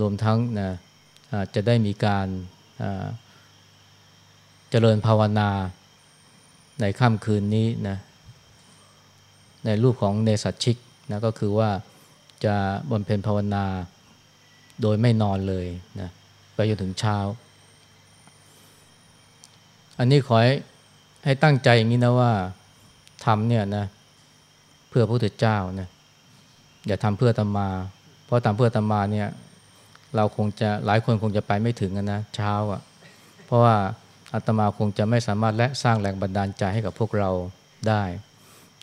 รวมทั้งนะจะได้มีการเจริญภาวนาในค่ำคืนนี้นะในรูปของเนสัตชิกนะก็คือว่าจะบำเพ็ญภาวนาโดยไม่นอนเลยนะไปจนถึงเช้า อันนี้ขอให้ให้ตั้งใจอย่างนี้นะว่าทำเนี่ยนะเพื่อพระพุทธเจ้านะอย่าทำเพื่อตมา เพราะทำเพื่อตมาเนี่ย เราคงจะหลายคนคงจะไปไม่ถึงนะเช้าอะ่ะ เพราะว่าอาตมาคงจะไม่สามารถและสร้างแรงบันดาลใจให้กับพวกเราได้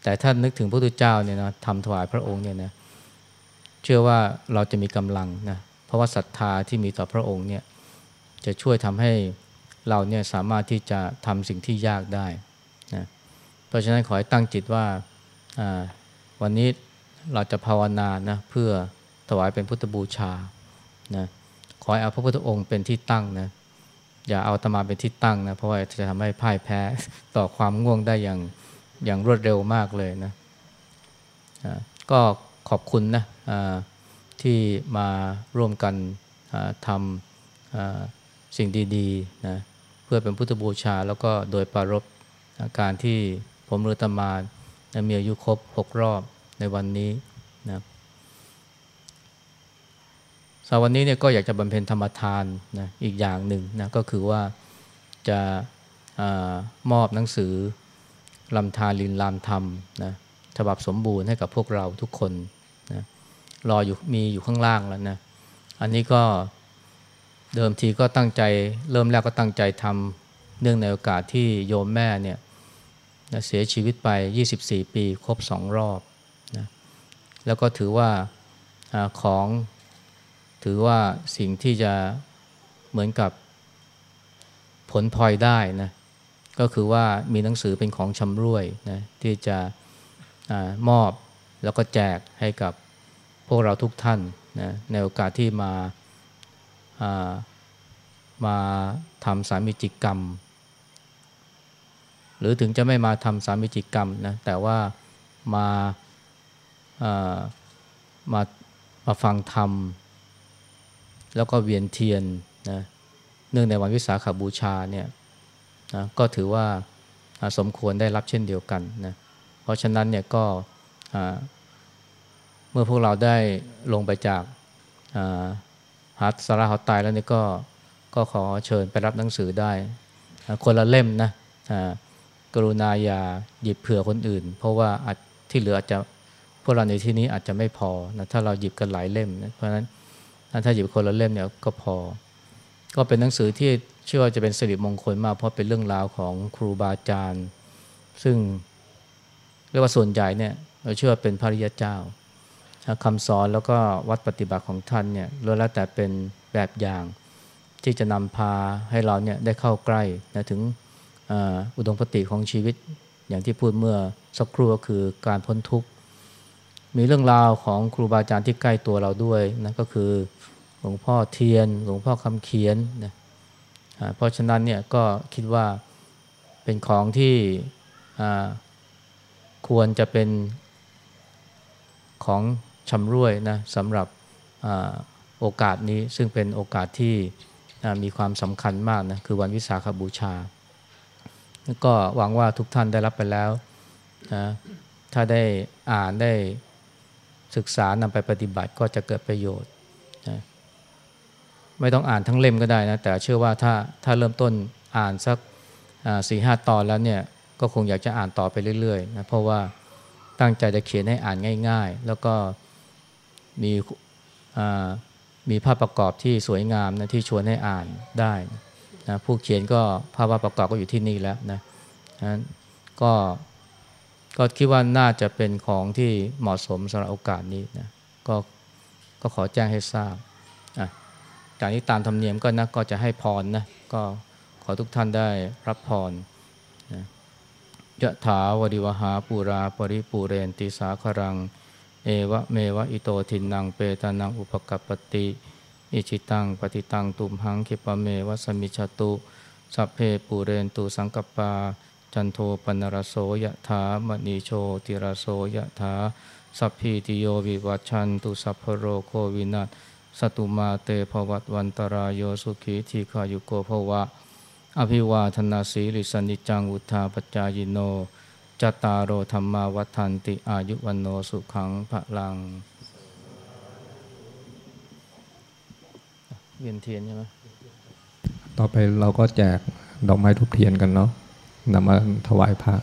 แต่ถ้านึกถึงพระพุทธเจ้าเนี่ยนะทำถวายพระองค์เนี่ยนะเชื่อว่าเราจะมีกำลังนะเพราะว่าศรัทธาที่มีต่อพระองค์เนี่ยจะช่วยทำให้เราเนี่ยสามารถที่จะทำสิ่งที่ยากได้นะเพราะฉะนั้นขอให้ตั้งจิตว่าวันนี้เราจะภาวนานะเพื่อถวายเป็นพุทธบูชา ขอให้เอาพระพุทธองค์เป็นที่ตั้งนะอย่าเอาตมาเป็นที่ตั้งนะเพราะว่าจะทำให้พ่ายแพ้ต่อความง่วงได้อย่างอย่างรวดเร็วมากเลยนะก็ขอบคุณนะที่มาร่วมกันทำสิ่งดีๆนะเพื่อเป็นพุทธบูชา แล้วก็โดยปารบการที่ผมเรือตมามีอายุครบ 6 รอบในวันนี้นะ สาวันนี้เนี่ยก็อยากจะบำเพ็ญธรรมทานนะอีกอย่างหนึ่งนะก็คือว่าจะอมอบหนังสือลำทานลินลามธรรมนะฉบับสมบูรณ์ให้กับพวกเราทุกคนนะรออยู่มีอยู่ข้างล่างแล้วนะอันนี้ก็เดิมทีก็ตั้งใจ เริ่มแรกก็ตั้งใจทำเนื่องในโอกาสที่โยมแม่เนี่ยเสียชีวิตไป 24 ปี ครบสองรอบนะแล้วก็ถือว่าอของ ถือว่าสิ่งที่จะเหมือนกับผลพลอยได้นะก็คือว่ามีหนังสือเป็นของชำร่วยนะที่จะอมอบแล้วก็แจกให้กับพวกเราทุกท่านนะในโอกาสที่มาามาทำสามิจิกรรม หรือถึงจะไม่มาทำสามิจิกรรมนะแต่ว่ามามามาฟังธรรม แล้วก็เวียนเทียนนะเนื่องในวันวิสาขาบูชาเนี่ยนะก็ถือว่าสมควรได้รับเช่นเดียวกันนะเพราะฉะนั้นเนี่ยก็เมื่อพวกเราได้ลงไปจากฮัตสาราเขาตายแล้วนี่ก็ก็ขอเชิญไปรับหนังสือได้ คนละเล่มนะกรุณาอย่าหยิบเผื่อคนอื่น เพราะว่าที่เหลืออาจจะพวกเราในที่นี้อาจจะไม่พอนะถ้าเราหยิบกันหลายเล่มนะเพราะฉะนั้น ถ้าหยิบคนละเล่มเนี่ยก็พอ ก็เป็นหนังสือที่เชื่อว่าจะเป็นสิริมงคลมากเพราะเป็นเรื่องราวของครูบาอาจารย์ซึ่งเรียกว่าส่วนใหญ่เนี่ยเราเชื่อเป็นพระริยเจ้าคำสอนแล้วก็วัดปฏิบัติของท่านเนี่ยล้วนแล้วแต่เป็นแบบอย่างที่จะนำพาให้เราเนี่ยได้เข้าใกล้นะถึงอุดมคติของชีวิตอย่างที่พูดเมื่อสักครู่ก็คือการพ้นทุกข์ มีเรื่องราวของครูบาอาจารย์ที่ใกล้ตัวเราด้วยนะก็คือหลวงพ่อเทียน หลวงพ่อคำเขียนนะเพราะฉะนั้นเนี่ยก็คิดว่าเป็นของที่ควรจะเป็นของชำร่วยนะสำหรับอโอกาสนี้ซึ่งเป็นโอกาสที่มีความสำคัญมากนะคือวันวิสาขบูชา ก็หวังว่าทุกท่านได้รับไปแล้วนะถ้าได้อ่านได้ ศึกษานำไปปฏิบัติก็จะเกิดประโยชน์นะไม่ต้องอ่านทั้งเล่มก็ได้นะแต่เชื่อว่าถ้าถ้าเริ่มต้นอ่านสักสี่ห้าตอนแล้วเนี่ยก็คงอยากจะอ่านต่อไปเรื่อยๆนะเพราะว่าตั้งใจจะเขียนให้อ่านง่าย ๆ แล้วก็มีมีภาพประกอบที่สวยงามนะที่ชวนให้อ่านได้นะผู้เขียนก็ภาพประกอบก็อยู่ที่นี่แล้วนะนะก็ ก็คิดว่าน่าจะเป็นของที่เหมาะสมสำหรับโอกาสนี้นะก็ก็ขอแจ้งให้ทราบอะจากนี้ตามธรรมเนียมก็นะก็จะให้พรนะก็ขอทุกท่านได้รับพรนะยะถาวริวหาปูราปริปูเรนติสาครัง เอวะเมวะอิโตทินังเปตานังอุปกัปติ อิชิตังปฏิตังตุมหังคิปะเมวะสมิชตุสัพเพปูเรนตุสังกปา จันโทปนรโสยะถามณีโชติรโสยะถาสัพพิติโยวิวัชันตุสัพพโรโควินัสสตุมาเตภวัตวันตรายโยสุขีทีขายุโกภวะ อภิวาทนาสีริสนิจังอุทาปจายโนจตารโอธรรมาวัฏันติอายุวันโนสุขังพระลัง เวียนเทียนใช่ไหมต่อไปเราก็แจกดอกไม้ทุบเทียนกันเนาะ นำมาถวายพระ